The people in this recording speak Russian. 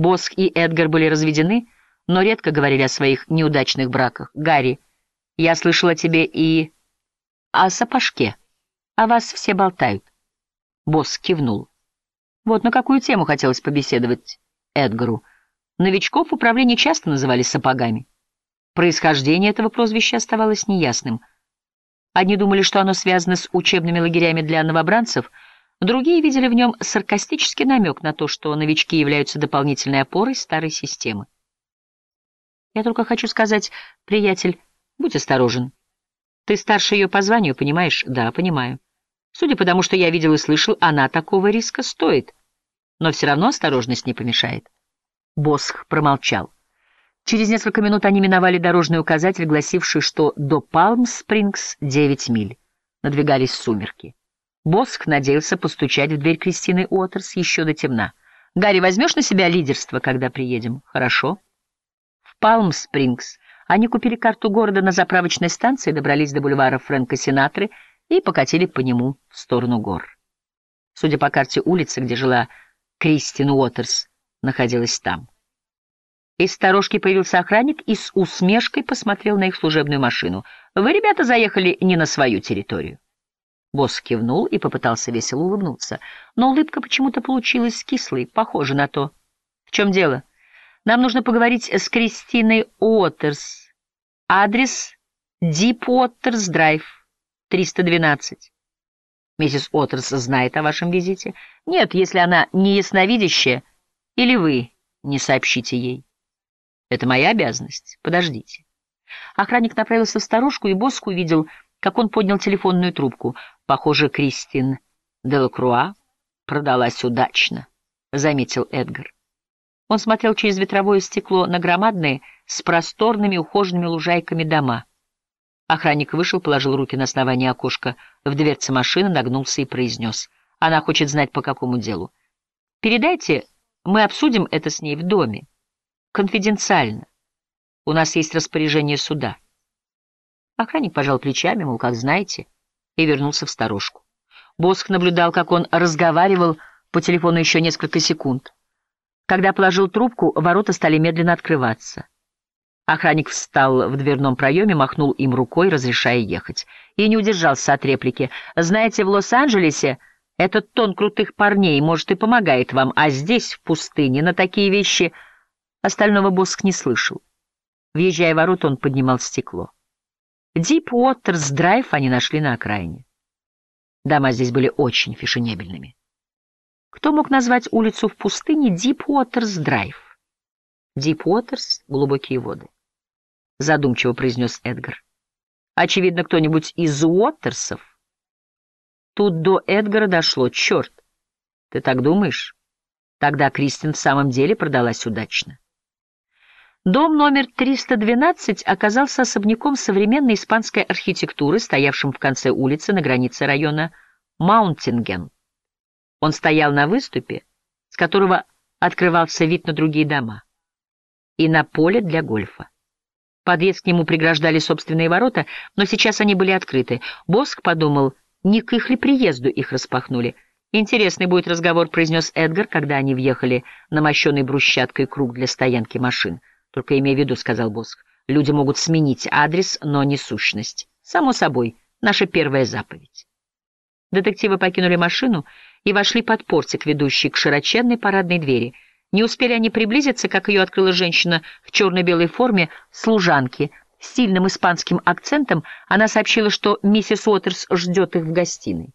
Босх и Эдгар были разведены, но редко говорили о своих неудачных браках. «Гарри, я слышала тебе и... о сапожке. О вас все болтают». Босс кивнул. Вот на какую тему хотелось побеседовать Эдгару. Новичков в управлении часто называли сапогами. Происхождение этого прозвища оставалось неясным. Одни думали, что оно связано с учебными лагерями для новобранцев, другие видели в нем саркастический намек на то, что новички являются дополнительной опорой старой системы. Я только хочу сказать, приятель, будь осторожен. Ты старше ее по званию, понимаешь? Да, понимаю. Судя по тому, что я видел и слышал, она такого риска стоит. Но все равно осторожность не помешает. Босх промолчал. Через несколько минут они миновали дорожный указатель, гласивший, что до Палм-Спрингс 9 миль. Надвигались сумерки. Босх надеялся постучать в дверь Кристины Уотерс еще до темна. «Гарри, возьмешь на себя лидерство, когда приедем?» «Хорошо». В Палм-Спрингс они купили карту города на заправочной станции, добрались до бульвара Фрэнка Синатры и покатили по нему в сторону гор. Судя по карте улицы, где жила Кристин Уотерс, находилась там. Из сторожки появился охранник и с усмешкой посмотрел на их служебную машину. «Вы, ребята, заехали не на свою территорию». Босс кивнул и попытался весело улыбнуться, но улыбка почему-то получилась кислой, похоже на то. «В чем дело? Нам нужно поговорить с Кристиной Уотерс. Адрес Дип Уотерс Драйв, 312». «Миссис Уотерс знает о вашем визите?» «Нет, если она не ясновидящая, или вы не сообщите ей». Это моя обязанность. Подождите. Охранник направился в старушку, и Боск увидел, как он поднял телефонную трубку. Похоже, Кристин Делакруа продалась удачно, — заметил Эдгар. Он смотрел через ветровое стекло на громадные, с просторными ухоженными лужайками дома. Охранник вышел, положил руки на основание окошка в дверце машины, нагнулся и произнес. Она хочет знать, по какому делу. «Передайте, мы обсудим это с ней в доме». Конфиденциально. У нас есть распоряжение суда. Охранник пожал плечами, мол, как знаете, и вернулся в сторожку. Босх наблюдал, как он разговаривал по телефону еще несколько секунд. Когда положил трубку, ворота стали медленно открываться. Охранник встал в дверном проеме, махнул им рукой, разрешая ехать. И не удержался от реплики. «Знаете, в Лос-Анджелесе этот тон крутых парней, может, и помогает вам, а здесь, в пустыне, на такие вещи...» Остального Боск не слышал. Въезжая в ворот, он поднимал стекло. Дип Уотерс Драйв они нашли на окраине. Дома здесь были очень фешенебельными. Кто мог назвать улицу в пустыне Дип Уотерс Драйв? Дип Уотерс — глубокие воды. Задумчиво произнес Эдгар. Очевидно, кто-нибудь из Уотерсов. Тут до Эдгара дошло. Черт! Ты так думаешь? Тогда Кристин в самом деле продалась удачно. Дом номер 312 оказался особняком современной испанской архитектуры, стоявшим в конце улицы на границе района Маунтинген. Он стоял на выступе, с которого открывался вид на другие дома, и на поле для гольфа. Подъезд к нему преграждали собственные ворота, но сейчас они были открыты. Боск подумал, не к их ли приезду их распахнули. «Интересный будет разговор», — произнес Эдгар, когда они въехали на мощенный брусчаткой круг для стоянки машин. Только имей в виду, — сказал Босх, — люди могут сменить адрес, но не сущность. Само собой, наша первая заповедь. Детективы покинули машину и вошли под портик, ведущий к широченной парадной двери. Не успели они приблизиться, как ее открыла женщина в черно-белой форме служанки. С сильным испанским акцентом она сообщила, что миссис Уотерс ждет их в гостиной.